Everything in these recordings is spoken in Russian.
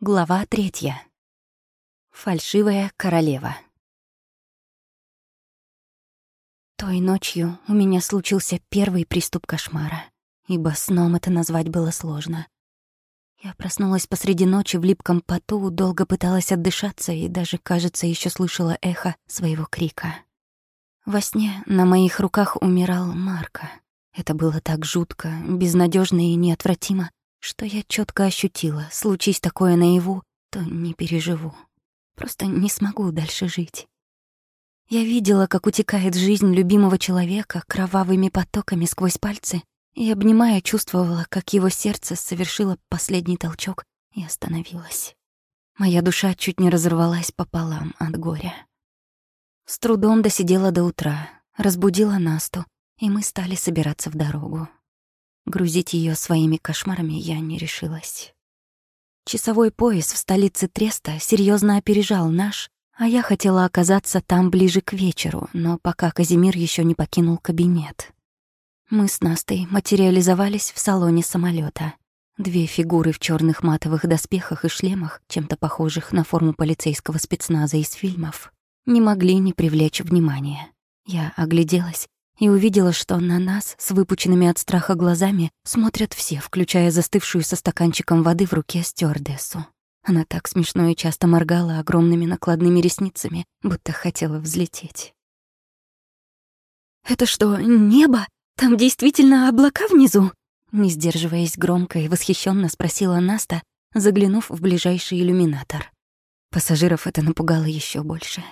Глава третья. Фальшивая королева. Той ночью у меня случился первый приступ кошмара, ибо сном это назвать было сложно. Я проснулась посреди ночи в липком поту, долго пыталась отдышаться и даже, кажется, еще слышала эхо своего крика. Во сне на моих руках умирал Марко. Это было так жутко, безнадежно и неотвратимо, что я четко ощутила, случись такое наяву, то не переживу. Просто не смогу дальше жить. Я видела, как утекает жизнь любимого человека кровавыми потоками сквозь пальцы, и, обнимая, чувствовала, как его сердце совершило последний толчок и остановилось. Моя душа чуть не разорвалась пополам от горя. С трудом досидела до утра, разбудила Насту, и мы стали собираться в дорогу. Грузить ее своими кошмарами я не решилась. Часовой пояс в столице Треста серьезно опережал наш, а я хотела оказаться там ближе к вечеру, но пока Казимир еще не покинул кабинет. Мы с Настой материализовались в салоне самолета. Две фигуры в черных матовых доспехах и шлемах, чем-то похожих на форму полицейского спецназа из фильмов, не могли не привлечь внимания. Я огляделась и увидела, что на нас с выпученными от страха глазами смотрят все, включая застывшую со стаканчиком воды в руке стюардессу. Она так смешно и часто моргала огромными накладными ресницами, будто хотела взлететь. «Это что, небо? Там действительно облака внизу?» Не сдерживаясь громко и восхищенно спросила Наста, заглянув в ближайший иллюминатор. Пассажиров это напугало еще больше.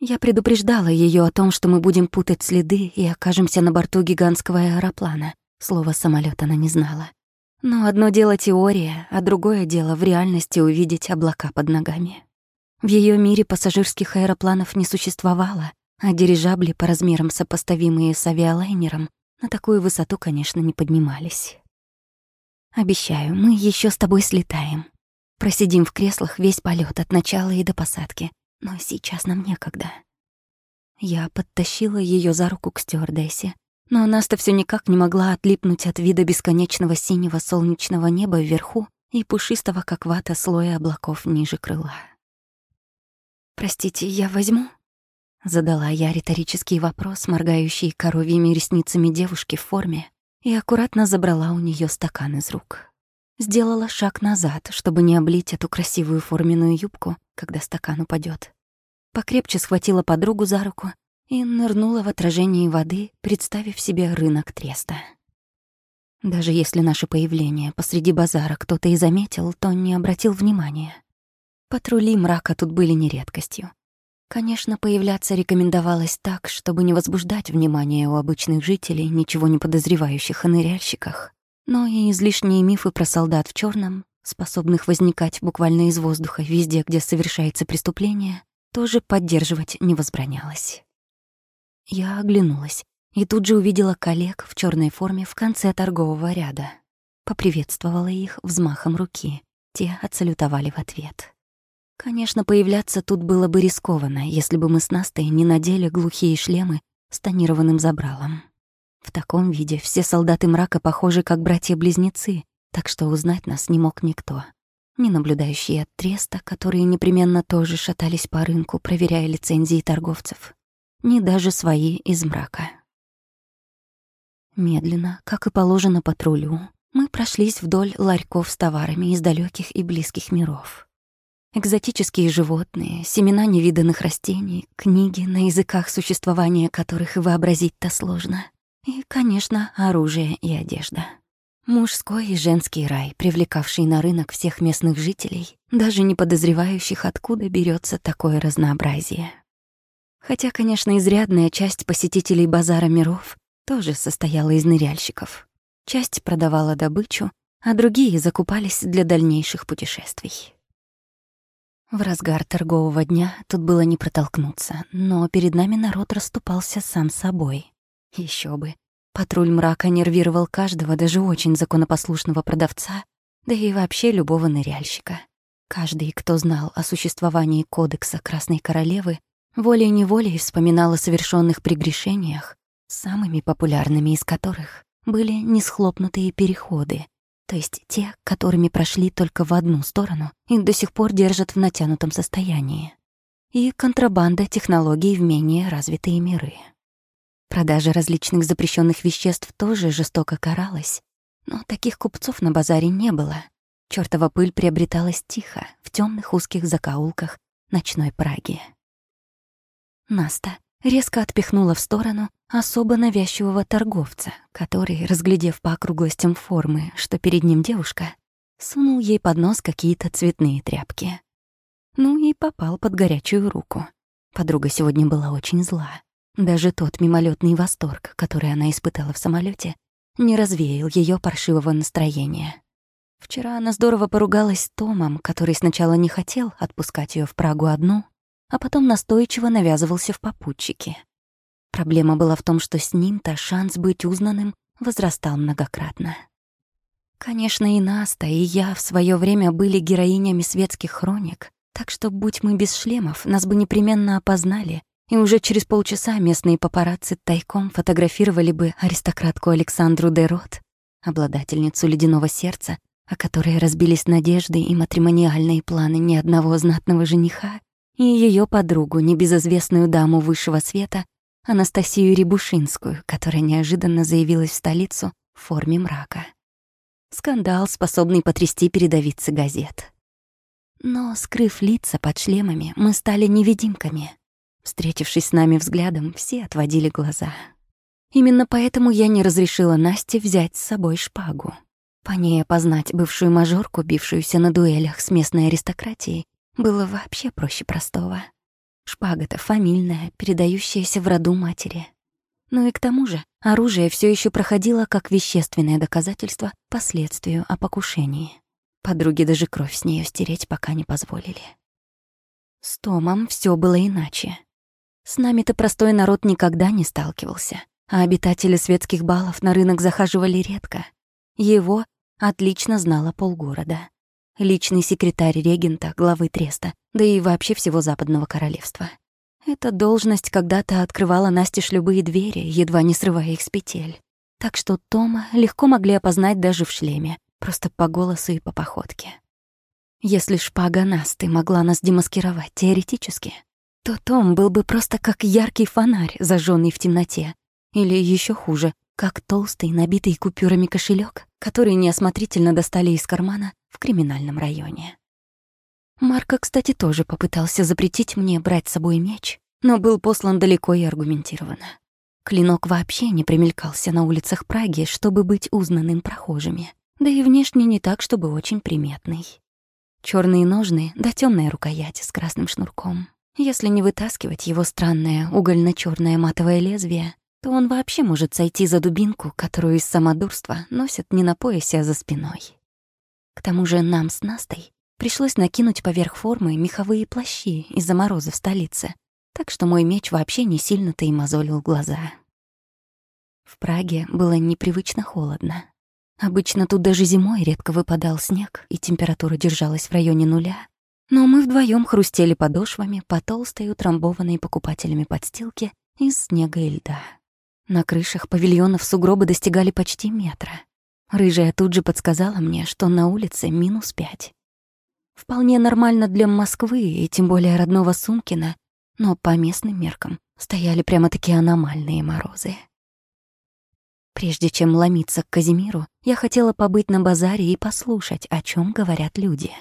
Я предупреждала ее о том, что мы будем путать следы и окажемся на борту гигантского аэроплана. Слово самолет она не знала. Но одно дело теория, а другое дело в реальности увидеть облака под ногами. В ее мире пассажирских аэропланов не существовало, а дирижабли по размерам сопоставимые с авиалайнером на такую высоту, конечно, не поднимались. Обещаю, мы еще с тобой слетаем. Просидим в креслах весь полет от начала и до посадки. Но сейчас нам некогда. Я подтащила ее за руку к стюардессе, но Наста все никак не могла отлипнуть от вида бесконечного синего солнечного неба вверху и пушистого, как вата, слоя облаков ниже крыла. «Простите, я возьму?» Задала я риторический вопрос, моргающий коровьими ресницами девушки в форме, и аккуратно забрала у нее стакан из рук. Сделала шаг назад, чтобы не облить эту красивую форменную юбку, когда стакан упадет. Покрепче схватила подругу за руку и нырнула в отражении воды, представив себе рынок треста. Даже если наше появление посреди базара кто-то и заметил, то не обратил внимания. Патрули мрака тут были не редкостью. Конечно, появляться рекомендовалось так, чтобы не возбуждать внимание у обычных жителей, ничего не подозревающих о ныряльщиках, но и излишние мифы про солдат в черном, способных возникать буквально из воздуха везде, где совершается преступление, тоже поддерживать не возбранялось. Я оглянулась и тут же увидела коллег в черной форме в конце торгового ряда. Поприветствовала их взмахом руки. Те отсалютовали в ответ. Конечно, появляться тут было бы рискованно, если бы мы с Настой не надели глухие шлемы с тонированным забралом. В таком виде все солдаты мрака похожи как братья-близнецы, так что узнать нас не мог никто. Ни наблюдающие от треста, которые непременно тоже шатались по рынку, проверяя лицензии торговцев, ни даже свои из мрака. Медленно, как и положено патрулю, мы прошлись вдоль ларьков с товарами из далеких и близких миров. Экзотические животные, семена невиданных растений, книги, на языках существования которых и вообразить-то сложно — и, конечно, оружие и одежда. Мужской и женский рай, привлекавший на рынок всех местных жителей, даже не подозревающих, откуда берется такое разнообразие. Хотя, конечно, изрядная часть посетителей базара миров тоже состояла из ныряльщиков. Часть продавала добычу, а другие закупались для дальнейших путешествий. В разгар торгового дня тут было не протолкнуться, но перед нами народ расступался сам собой. Еще бы. Патруль мрака нервировал каждого, даже очень законопослушного продавца, да и вообще любого ныряльщика. Каждый, кто знал о существовании кодекса Красной Королевы, волей-неволей вспоминал о совершенных прегрешениях, самыми популярными из которых были несхлопнутые переходы, то есть те, которыми прошли только в одну сторону и до сих пор держат в натянутом состоянии, и контрабанда технологий в менее развитые миры. Продажа различных запрещенных веществ тоже жестоко каралась, но таких купцов на базаре не было. Чёртова пыль приобреталась тихо, в темных узких закоулках ночной Праги. Наста резко отпихнула в сторону особо навязчивого торговца, который, разглядев по округлостям формы, что перед ним девушка, сунул ей под нос какие-то цветные тряпки. Ну и попал под горячую руку. Подруга сегодня была очень зла. Даже тот мимолетный восторг, который она испытала в самолете, не развеял ее паршивого настроения. Вчера она здорово поругалась с Томом, который сначала не хотел отпускать ее в Прагу одну, а потом настойчиво навязывался в попутчике. Проблема была в том, что с ним-то шанс быть узнанным возрастал многократно. Конечно, и Наста, и я в свое время были героинями светских хроник, так что, будь мы без шлемов, нас бы непременно опознали, и уже через полчаса местные папарацци тайком фотографировали бы аристократку Александру Дерот, обладательницу ледяного сердца, о которой разбились надежды и матримониальные планы ни одного знатного жениха, и ее подругу, небезызвестную даму высшего света, Анастасию Рябушинскую, которая неожиданно заявилась в столицу в форме мрака. Скандал, способный потрясти передовицы газет. Но, скрыв лица под шлемами, мы стали невидимками. Встретившись с нами взглядом, все отводили глаза. Именно поэтому я не разрешила Насте взять с собой шпагу. По ней опознать бывшую мажорку, бившуюся на дуэлях с местной аристократией, было вообще проще простого. Шпага-то фамильная, передающаяся в роду матери. Ну и к тому же оружие все еще проходило как вещественное доказательство последствию о покушении. Подруги даже кровь с нее стереть пока не позволили. С Томом все было иначе. С нами-то простой народ никогда не сталкивался, а обитатели светских балов на рынок захаживали редко. Его отлично знала полгорода. Личный секретарь регента, главы треста, да и вообще всего Западного королевства. Эта должность когда-то открывала Насте любые двери, едва не срывая их с петель. Так что Тома легко могли опознать даже в шлеме, просто по голосу и по походке. Если шпага Насты могла нас демаскировать теоретически, то Том был бы просто как яркий фонарь, зажженный в темноте. Или еще хуже, как толстый, набитый купюрами кошелек, который неосмотрительно достали из кармана в криминальном районе. Марко, кстати, тоже попытался запретить мне брать с собой меч, но был послан далеко и аргументированно. Клинок вообще не примелькался на улицах Праги, чтобы быть узнанным прохожими, да и внешне не так, чтобы очень приметный. Черные ножны да темная рукоять с красным шнурком. Если не вытаскивать его странное угольно черное матовое лезвие, то он вообще может сойти за дубинку, которую из самодурства носят не на поясе, а за спиной. К тому же нам с Настой пришлось накинуть поверх формы меховые плащи из-за мороза в столице, так что мой меч вообще не сильно-то и мозолил глаза. В Праге было непривычно холодно. Обычно тут даже зимой редко выпадал снег, и температура держалась в районе нуля. Но мы вдвоем хрустели подошвами по толстой, утрамбованной покупателями подстилке из снега и льда. На крышах павильонов сугробы достигали почти метра. Рыжая тут же подсказала мне, что на улице минус пять. Вполне нормально для Москвы и тем более родного Сумкина, но по местным меркам стояли прямо-таки аномальные морозы. Прежде чем ломиться к Казимиру, я хотела побыть на базаре и послушать, о чем говорят люди.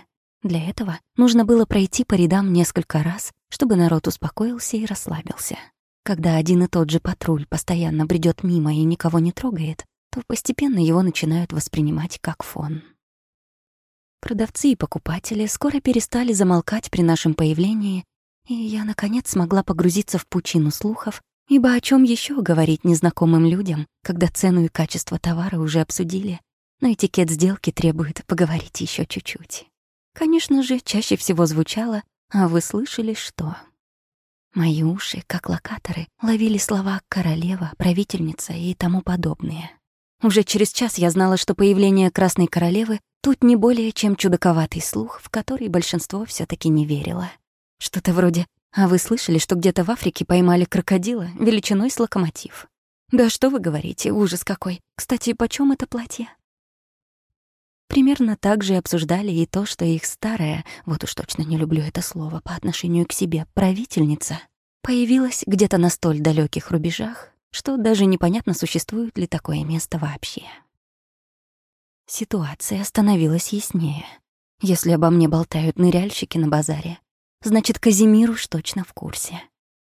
Для этого нужно было пройти по рядам несколько раз, чтобы народ успокоился и расслабился. Когда один и тот же патруль постоянно бредет мимо и никого не трогает, то постепенно его начинают воспринимать как фон. Продавцы и покупатели скоро перестали замолкать при нашем появлении, и я, наконец, смогла погрузиться в пучину слухов, ибо о чем еще говорить незнакомым людям, когда цену и качество товара уже обсудили, но этикет сделки требует поговорить еще чуть-чуть. Конечно же, чаще всего звучало «А вы слышали, что?» Мои уши, как локаторы, ловили слова «королева», «правительница» и тому подобное. Уже через час я знала, что появление Красной Королевы тут не более чем чудаковатый слух, в который большинство все таки не верило. Что-то вроде «А вы слышали, что где-то в Африке поймали крокодила величиной с локомотив?» «Да что вы говорите, ужас какой! Кстати, почем это платье?» Примерно так же обсуждали и то, что их старая, вот уж точно не люблю это слово по отношению к себе, правительница, появилась где-то на столь далеких рубежах, что даже непонятно, существует ли такое место вообще. Ситуация становилась яснее. Если обо мне болтают ныряльщики на базаре, значит, Казимир уж точно в курсе.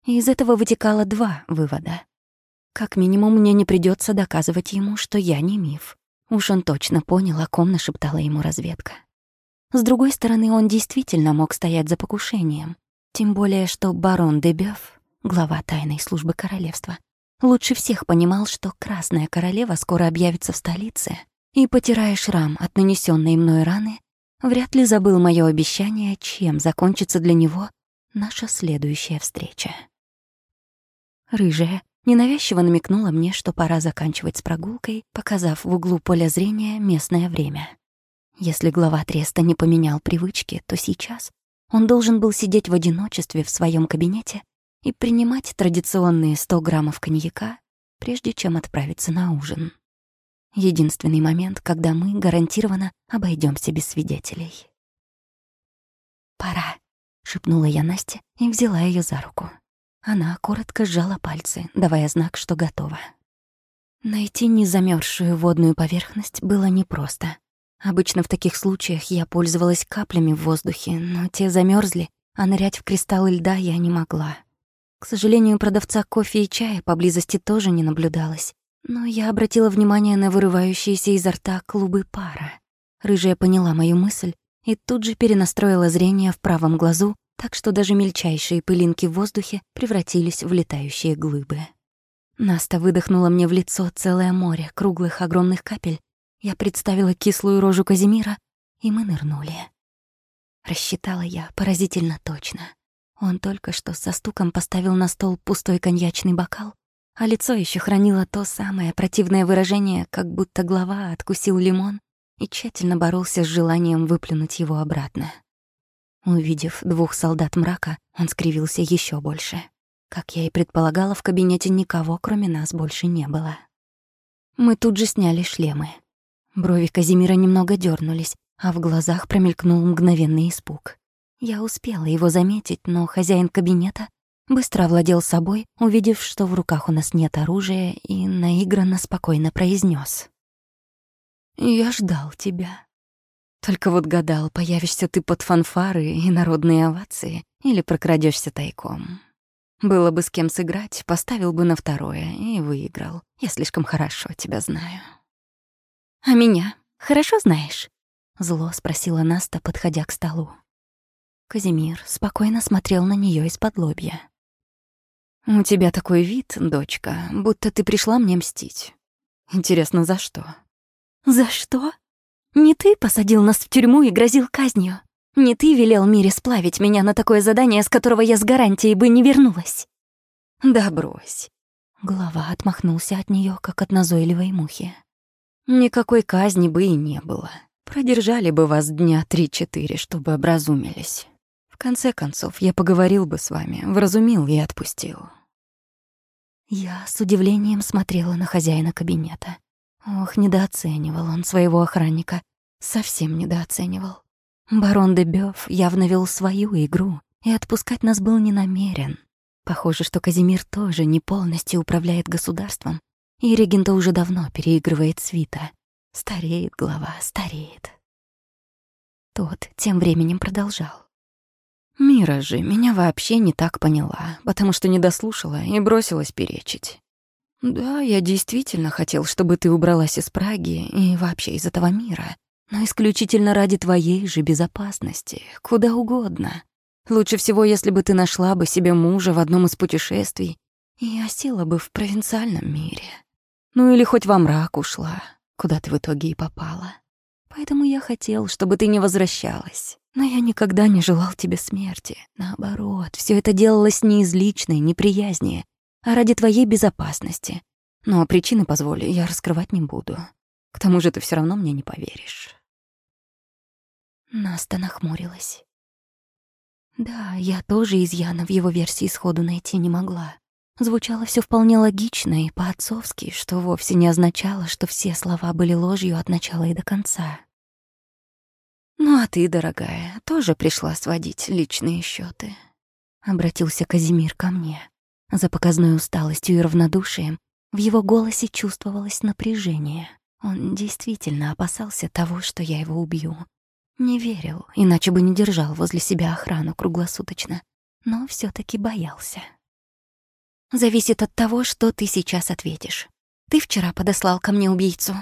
И из этого вытекало два вывода. Как минимум, мне не придется доказывать ему, что я не миф. Уж он точно понял, о ком нашептала ему разведка. С другой стороны, он действительно мог стоять за покушением. Тем более, что барон Дебёв, глава тайной службы королевства, лучше всех понимал, что Красная Королева скоро объявится в столице, и, потирая шрам от нанесенной мной раны, вряд ли забыл мое обещание, чем закончится для него наша следующая встреча. Рыжая ненавязчиво намекнула мне, что пора заканчивать с прогулкой, показав в углу поля зрения местное время. Если глава треста не поменял привычки, то сейчас он должен был сидеть в одиночестве в своем кабинете и принимать традиционные 100 граммов коньяка, прежде чем отправиться на ужин. Единственный момент, когда мы гарантированно обойдемся без свидетелей. «Пора», — шепнула я Насте и взяла ее за руку. Она коротко сжала пальцы, давая знак, что готова. Найти незамерзшую водную поверхность было непросто. Обычно в таких случаях я пользовалась каплями в воздухе, но те замерзли, а нырять в кристаллы льда я не могла. К сожалению, продавца кофе и чая поблизости тоже не наблюдалось, но я обратила внимание на вырывающиеся изо рта клубы пара. Рыжая поняла мою мысль и тут же перенастроила зрение в правом глазу, так что даже мельчайшие пылинки в воздухе превратились в летающие глыбы. Наста выдохнула мне в лицо целое море круглых огромных капель. Я представила кислую рожу Казимира, и мы нырнули. Рассчитала я поразительно точно. Он только что со стуком поставил на стол пустой коньячный бокал, а лицо еще хранило то самое противное выражение, как будто глава откусил лимон и тщательно боролся с желанием выплюнуть его обратно. Увидев двух солдат мрака, он скривился еще больше. Как я и предполагала, в кабинете никого, кроме нас, больше не было. Мы тут же сняли шлемы. Брови Казимира немного дернулись, а в глазах промелькнул мгновенный испуг. Я успела его заметить, но хозяин кабинета быстро овладел собой, увидев, что в руках у нас нет оружия, и наигранно спокойно произнес: «Я ждал тебя». Только вот гадал, появишься ты под фанфары и народные овации или прокрадешься тайком. Было бы с кем сыграть, поставил бы на второе и выиграл. Я слишком хорошо тебя знаю. «А меня хорошо знаешь?» — зло спросила Наста, подходя к столу. Казимир спокойно смотрел на нее из-под лобья. «У тебя такой вид, дочка, будто ты пришла мне мстить. Интересно, за что?» «За что?» Не ты посадил нас в тюрьму и грозил казнью. Не ты велел Мире сплавить меня на такое задание, с которого я с гарантией бы не вернулась. Да брось. Глава отмахнулся от нее, как от назойливой мухи. Никакой казни бы и не было. Продержали бы вас дня три-четыре, чтобы образумились. В конце концов, я поговорил бы с вами, вразумил и отпустил. Я с удивлением смотрела на хозяина кабинета. Ох, недооценивал он своего охранника. Совсем недооценивал. Барон де Бёв явно вел свою игру и отпускать нас был не намерен. Похоже, что Казимир тоже не полностью управляет государством, и регента уже давно переигрывает свита. Стареет глава, стареет. Тот тем временем продолжал. Мира же меня вообще не так поняла, потому что не дослушала и бросилась перечить. Да, я действительно хотел, чтобы ты убралась из Праги и вообще из этого мира, но исключительно ради твоей же безопасности, куда угодно. Лучше всего, если бы ты нашла бы себе мужа в одном из путешествий и осела бы в провинциальном мире. Ну или хоть во мрак ушла, куда ты в итоге и попала. Поэтому я хотел, чтобы ты не возвращалась. Но я никогда не желал тебе смерти. Наоборот, все это делалось не из личной неприязни, а ради твоей безопасности. Но причины, позволь, я раскрывать не буду. К тому же ты все равно мне не поверишь. Наста нахмурилась. Да, я тоже изъяна в его версии сходу найти не могла. Звучало все вполне логично и по-отцовски, что вовсе не означало, что все слова были ложью от начала и до конца. «Ну а ты, дорогая, тоже пришла сводить личные счеты. Обратился Казимир ко мне. За показной усталостью и равнодушием в его голосе чувствовалось напряжение. Он действительно опасался того, что я его убью. Не верил, иначе бы не держал возле себя охрану круглосуточно, но все таки боялся. «Зависит от того, что ты сейчас ответишь. Ты вчера подослал ко мне убийцу».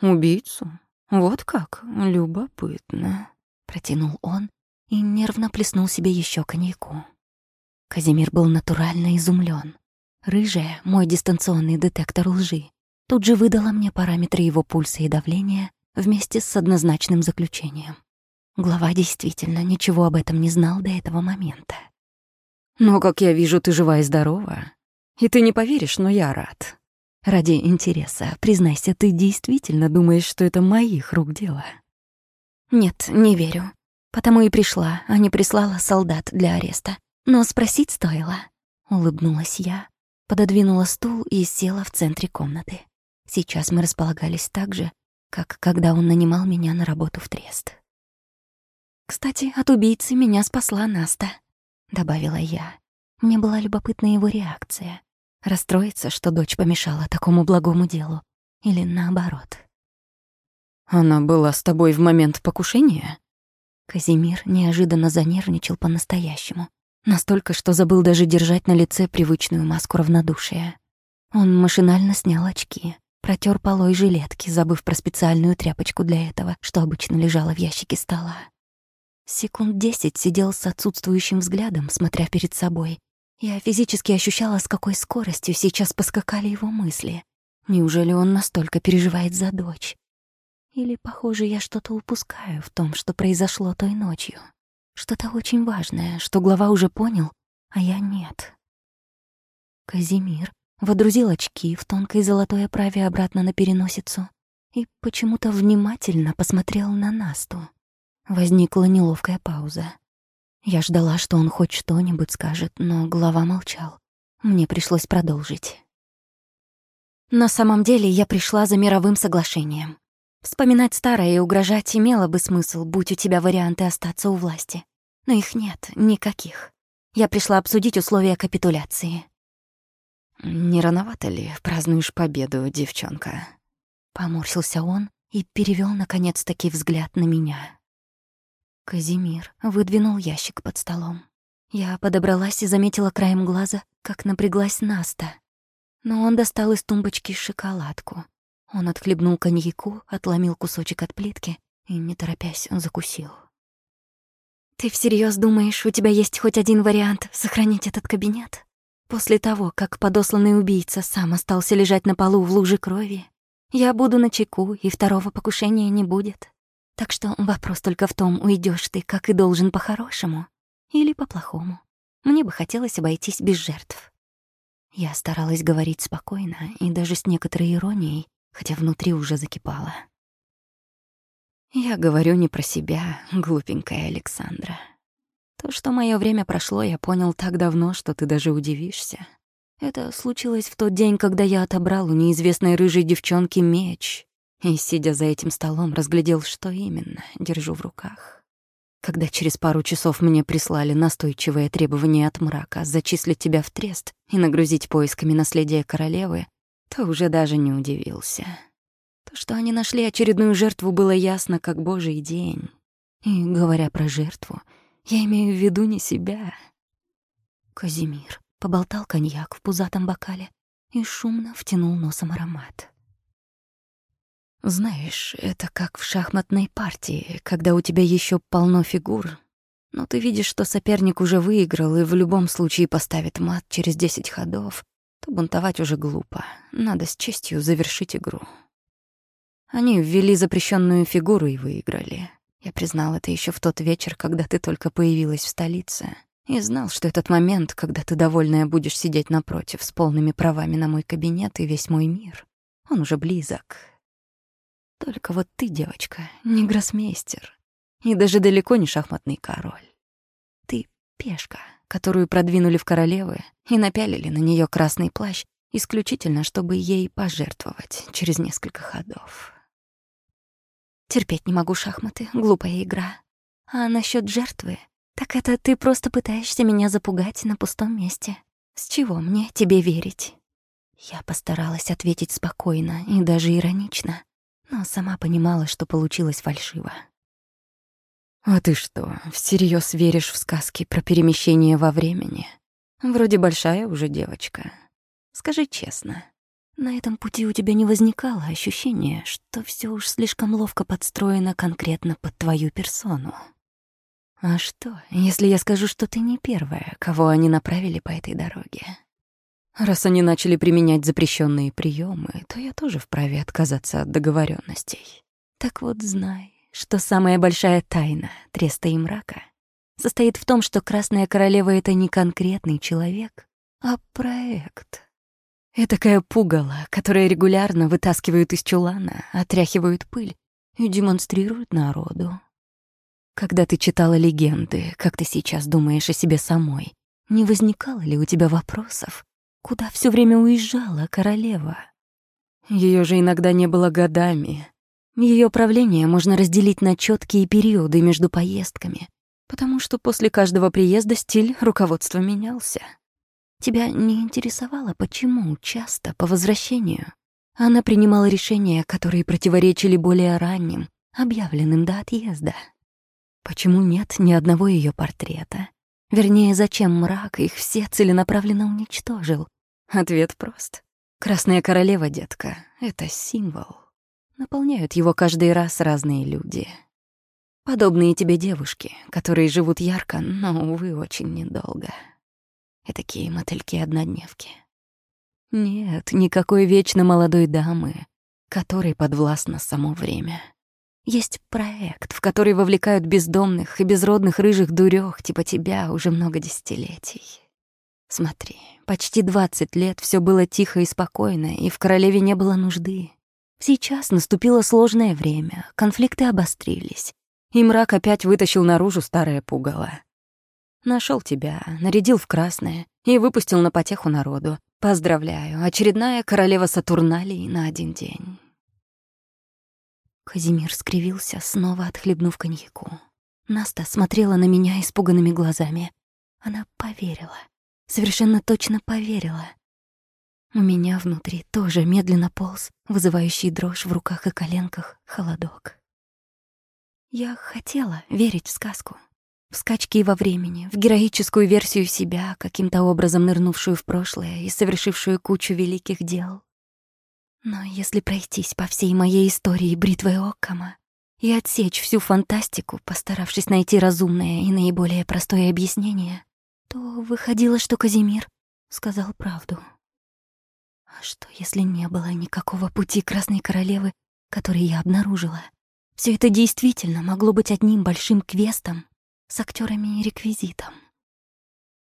«Убийцу? Вот как? Любопытно», — протянул он и нервно плеснул себе еще коньяку. Казимир был натурально изумлен. Рыжая, мой дистанционный детектор лжи, тут же выдала мне параметры его пульса и давления вместе с однозначным заключением. Глава действительно ничего об этом не знал до этого момента. «Но, как я вижу, ты жива и здорова. И ты не поверишь, но я рад. Ради интереса, признайся, ты действительно думаешь, что это моих рук дело?» «Нет, не верю. Потому и пришла, а не прислала солдат для ареста. Но спросить стоило». Улыбнулась я, пододвинула стул и села в центре комнаты. Сейчас мы располагались так же, как когда он нанимал меня на работу в трест. «Кстати, от убийцы меня спасла Наста», — добавила я. Мне была любопытна его реакция. Расстроиться, что дочь помешала такому благому делу. Или наоборот. «Она была с тобой в момент покушения?» Казимир неожиданно занервничал по-настоящему. Настолько, что забыл даже держать на лице привычную маску равнодушия. Он машинально снял очки, протер полой жилетки, забыв про специальную тряпочку для этого, что обычно лежала в ящике стола. Секунд десять сидел с отсутствующим взглядом, смотря перед собой. Я физически ощущала, с какой скоростью сейчас поскакали его мысли. Неужели он настолько переживает за дочь? Или, похоже, я что-то упускаю в том, что произошло той ночью? Что-то очень важное, что глава уже понял, а я нет. Казимир водрузил очки в тонкой золотой оправе обратно на переносицу и почему-то внимательно посмотрел на Насту. Возникла неловкая пауза. Я ждала, что он хоть что-нибудь скажет, но глава молчал. Мне пришлось продолжить. На самом деле я пришла за мировым соглашением. Вспоминать старое и угрожать имело бы смысл, будь у тебя варианты остаться у власти. Но их нет, никаких. Я пришла обсудить условия капитуляции. «Не рановато ли празднуешь победу, девчонка?» Поморщился он и перевел наконец-таки взгляд на меня. Казимир выдвинул ящик под столом. Я подобралась и заметила краем глаза, как напряглась Наста. Но он достал из тумбочки шоколадку. Он отхлебнул коньяку, отломил кусочек от плитки и, не торопясь, закусил. «Ты всерьез думаешь, у тебя есть хоть один вариант сохранить этот кабинет? После того, как подосланный убийца сам остался лежать на полу в луже крови, я буду на чеку, и второго покушения не будет. Так что вопрос только в том, уйдешь ты, как и должен, по-хорошему или по-плохому. Мне бы хотелось обойтись без жертв». Я старалась говорить спокойно и даже с некоторой иронией, хотя внутри уже закипало. Я говорю не про себя, глупенькая Александра. То, что мое время прошло, я понял так давно, что ты даже удивишься. Это случилось в тот день, когда я отобрал у неизвестной рыжей девчонки меч и, сидя за этим столом, разглядел, что именно держу в руках. Когда через пару часов мне прислали настойчивое требование от мрака зачислить тебя в трест и нагрузить поисками наследия королевы, то уже даже не удивился. То, что они нашли очередную жертву, было ясно, как божий день. И, говоря про жертву, я имею в виду не себя. Казимир поболтал коньяк в пузатом бокале и шумно втянул носом аромат. Знаешь, это как в шахматной партии, когда у тебя еще полно фигур, но ты видишь, что соперник уже выиграл и в любом случае поставит мат через десять ходов, то бунтовать уже глупо. Надо с честью завершить игру. Они ввели запрещенную фигуру и выиграли. Я признал это еще в тот вечер, когда ты только появилась в столице. И знал, что этот момент, когда ты довольная будешь сидеть напротив с полными правами на мой кабинет и весь мой мир, он уже близок. Только вот ты, девочка, не гроссмейстер. И даже далеко не шахматный король. Ты пешка, которую продвинули в королевы и напялили на нее красный плащ исключительно, чтобы ей пожертвовать через несколько ходов. Терпеть не могу шахматы, глупая игра. А насчет жертвы, так это ты просто пытаешься меня запугать на пустом месте. С чего мне тебе верить? Я постаралась ответить спокойно и даже иронично, но сама понимала, что получилось фальшиво. «А ты что, всерьез веришь в сказки про перемещение во времени? Вроде большая уже девочка. Скажи честно, на этом пути у тебя не возникало ощущения, что все уж слишком ловко подстроено конкретно под твою персону? А что, если я скажу, что ты не первая, кого они направили по этой дороге?» Раз они начали применять запрещенные приемы, то я тоже вправе отказаться от договоренностей. Так вот, знай, что самая большая тайна Треста и Мрака состоит в том, что Красная Королева — это не конкретный человек, а проект. Этакая пугало, которая регулярно вытаскивают из чулана, отряхивают пыль и демонстрируют народу. Когда ты читала легенды, как ты сейчас думаешь о себе самой, не возникало ли у тебя вопросов, Куда все время уезжала королева? Ее же иногда не было годами. Ее правление можно разделить на четкие периоды между поездками, потому что после каждого приезда стиль руководства менялся. Тебя не интересовало, почему часто по возвращению она принимала решения, которые противоречили более ранним, объявленным до отъезда? Почему нет ни одного ее портрета? Вернее, зачем мрак их все целенаправленно уничтожил, Ответ прост. Красная королева, детка, — это символ. Наполняют его каждый раз разные люди. Подобные тебе девушки, которые живут ярко, но, увы, очень недолго. Такие мотыльки-однодневки. Нет, никакой вечно молодой дамы, которой подвластно само время. Есть проект, в который вовлекают бездомных и безродных рыжих дурёх типа тебя уже много десятилетий. Смотри, почти двадцать лет все было тихо и спокойно, и в королеве не было нужды. Сейчас наступило сложное время, конфликты обострились, и мрак опять вытащил наружу старое пугало. Нашел тебя, нарядил в красное и выпустил на потеху народу. Поздравляю, очередная королева Сатурналии на один день. Казимир скривился, снова отхлебнув коньяку. Наста смотрела на меня испуганными глазами. Она поверила совершенно точно поверила. У меня внутри тоже медленно полз, вызывающий дрожь в руках и коленках, холодок. Я хотела верить в сказку, в скачки во времени, в героическую версию себя, каким-то образом нырнувшую в прошлое и совершившую кучу великих дел. Но если пройтись по всей моей истории бритвой Оккама и отсечь всю фантастику, постаравшись найти разумное и наиболее простое объяснение, то выходило, что Казимир сказал правду. А что, если не было никакого пути Красной Королевы, который я обнаружила? Все это действительно могло быть одним большим квестом с актерами и реквизитом.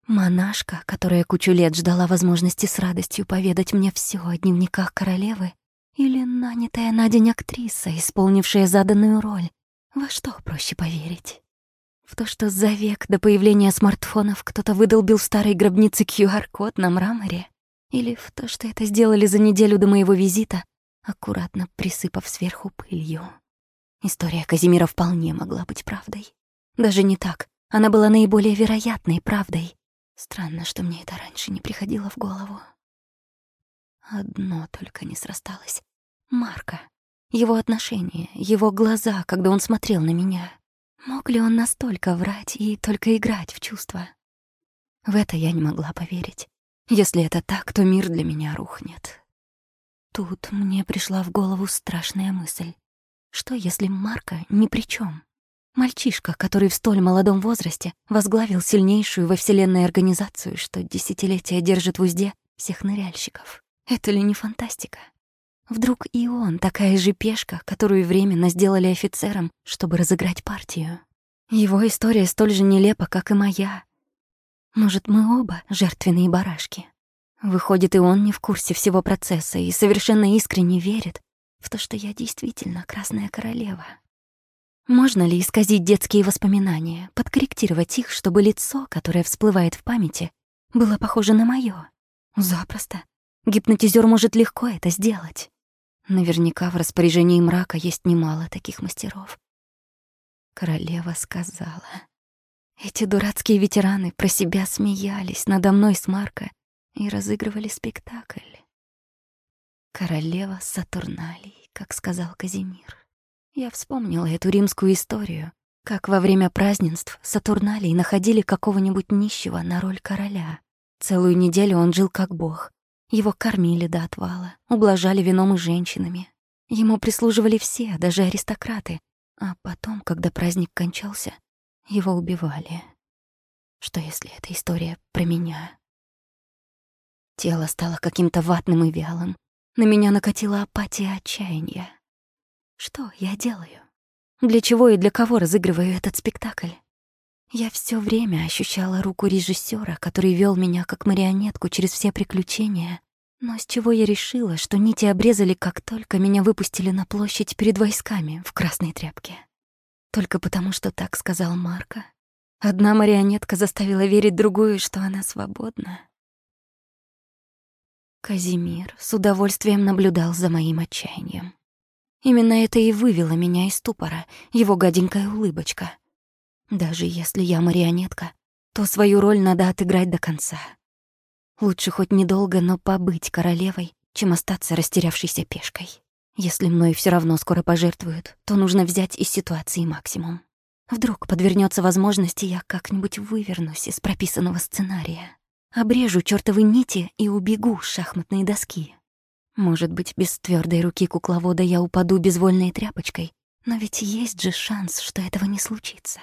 Монашка, которая кучу лет ждала возможности с радостью поведать мне все о дневниках королевы, или нанятая на день актриса, исполнившая заданную роль, во что проще поверить? В то, что за век до появления смартфонов кто-то выдолбил в старой гробнице QR-код на мраморе? Или в то, что это сделали за неделю до моего визита, аккуратно присыпав сверху пылью? История Казимира вполне могла быть правдой. Даже не так. Она была наиболее вероятной правдой. Странно, что мне это раньше не приходило в голову. Одно только не срасталось. Марка. Его отношения, его глаза, когда он смотрел на меня. Мог ли он настолько врать и только играть в чувства? В это я не могла поверить. Если это так, то мир для меня рухнет. Тут мне пришла в голову страшная мысль. Что, если Марка ни при чем? Мальчишка, который в столь молодом возрасте возглавил сильнейшую во Вселенной организацию, что десятилетия держит в узде всех ныряльщиков. Это ли не фантастика? Вдруг и он такая же пешка, которую временно сделали офицером, чтобы разыграть партию. Его история столь же нелепа, как и моя. Может, мы оба жертвенные барашки? Выходит, и он не в курсе всего процесса и совершенно искренне верит в то, что я действительно Красная Королева. Можно ли исказить детские воспоминания, подкорректировать их, чтобы лицо, которое всплывает в памяти, было похоже на моё? Запросто. Гипнотизер может легко это сделать. Наверняка в распоряжении мрака есть немало таких мастеров. Королева сказала. Эти дурацкие ветераны про себя смеялись надо мной с Марко и разыгрывали спектакль. Королева Сатурналей, как сказал Казимир. Я вспомнила эту римскую историю, как во время празднеств Сатурналей находили какого-нибудь нищего на роль короля. Целую неделю он жил как бог. Его кормили до отвала, ублажали вином и женщинами. Ему прислуживали все, даже аристократы, а потом, когда праздник кончался, его убивали. Что если эта история про меня? Тело стало каким-то ватным и вялым. На меня накатила апатия отчаяния. Что я делаю? Для чего и для кого разыгрываю этот спектакль? Я все время ощущала руку режиссера, который вел меня как марионетку через все приключения. Но с чего я решила, что нити обрезали, как только меня выпустили на площадь перед войсками в красной тряпке? Только потому, что так сказал Марко. Одна марионетка заставила верить другую, что она свободна. Казимир с удовольствием наблюдал за моим отчаянием. Именно это и вывело меня из ступора, его гаденькая улыбочка. Даже если я марионетка, то свою роль надо отыграть до конца. Лучше хоть недолго, но побыть королевой, чем остаться растерявшейся пешкой. Если мной все равно скоро пожертвуют, то нужно взять из ситуации максимум. Вдруг подвернется возможность, и я как-нибудь вывернусь из прописанного сценария. Обрежу чёртовы нити и убегу с шахматной доски. Может быть, без твердой руки кукловода я упаду безвольной тряпочкой, но ведь есть же шанс, что этого не случится.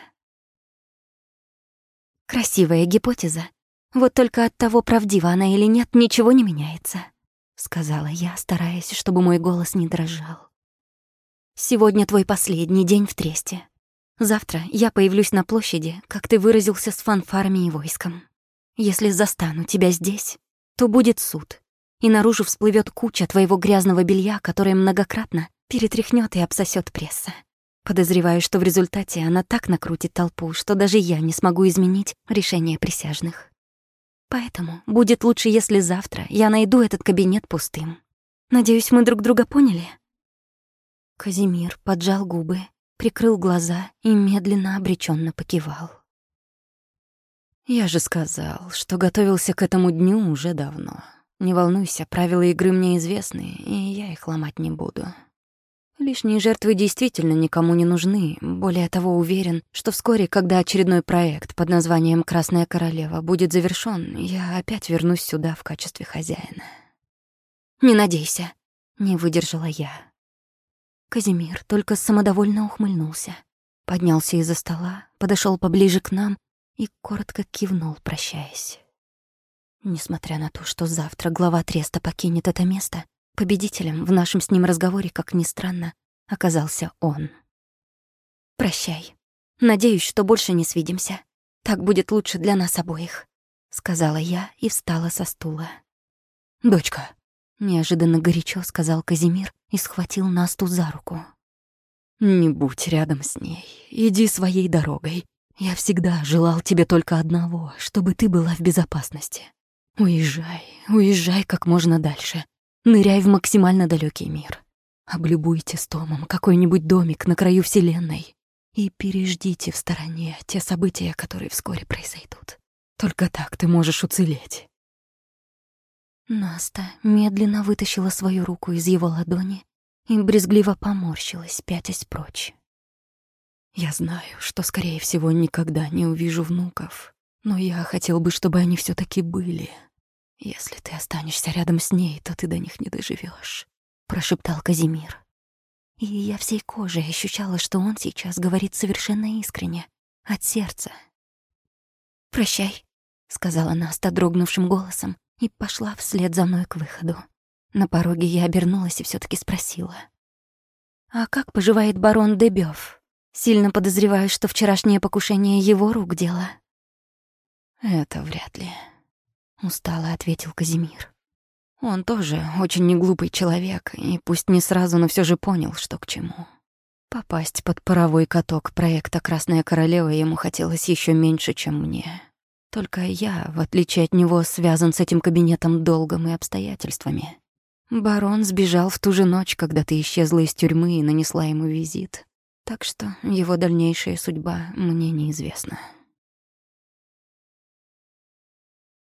Красивая гипотеза. Вот только от того, правдива она или нет, ничего не меняется. — сказала я, стараясь, чтобы мой голос не дрожал. «Сегодня твой последний день в Тресте. Завтра я появлюсь на площади, как ты выразился, с фанфарами и войском. Если застану тебя здесь, то будет суд, и наружу всплывет куча твоего грязного белья, которое многократно перетряхнет и обсосет пресса. Подозреваю, что в результате она так накрутит толпу, что даже я не смогу изменить решение присяжных. Поэтому будет лучше, если завтра я найду этот кабинет пустым. Надеюсь, мы друг друга поняли?» Казимир поджал губы, прикрыл глаза и медленно обреченно покивал. «Я же сказал, что готовился к этому дню уже давно. Не волнуйся, правила игры мне известны, и я их ломать не буду. Лишние жертвы действительно никому не нужны. Более того, уверен, что вскоре, когда очередной проект под названием «Красная королева» будет завершён, я опять вернусь сюда в качестве хозяина. «Не надейся», — не выдержала я. Казимир только самодовольно ухмыльнулся, поднялся из-за стола, подошёл поближе к нам и коротко кивнул, прощаясь. Несмотря на то, что завтра глава Треста покинет это место, Победителем в нашем с ним разговоре, как ни странно, оказался он. «Прощай. Надеюсь, что больше не свидимся. Так будет лучше для нас обоих», — сказала я и встала со стула. «Дочка», — неожиданно горячо сказал Казимир и схватил Насту за руку. «Не будь рядом с ней. Иди своей дорогой. Я всегда желал тебе только одного, чтобы ты была в безопасности. Уезжай, уезжай как можно дальше. Ныряй в максимально далекий мир. Облюбуйте с Томом какой-нибудь домик на краю Вселенной и переждите в стороне те события, которые вскоре произойдут. Только так ты можешь уцелеть. Наста медленно вытащила свою руку из его ладони и брезгливо поморщилась, пятясь прочь. Я знаю, что, скорее всего, никогда не увижу внуков, но я хотел бы, чтобы они все таки были. «Если ты останешься рядом с ней, то ты до них не доживешь, прошептал Казимир. И я всей кожей ощущала, что он сейчас говорит совершенно искренне, от сердца. «Прощай», — сказала Наста дрогнувшим голосом и пошла вслед за мной к выходу. На пороге я обернулась и все таки спросила. «А как поживает барон Дебёв? Сильно подозреваю, что вчерашнее покушение его рук дело». «Это вряд ли», устало ответил Казимир. Он тоже очень неглупый человек, и пусть не сразу, но все же понял, что к чему. Попасть под паровой каток проекта «Красная королева» ему хотелось еще меньше, чем мне. Только я, в отличие от него, связан с этим кабинетом долгом и обстоятельствами. Барон сбежал в ту же ночь, когда ты исчезла из тюрьмы и нанесла ему визит. Так что его дальнейшая судьба мне неизвестна.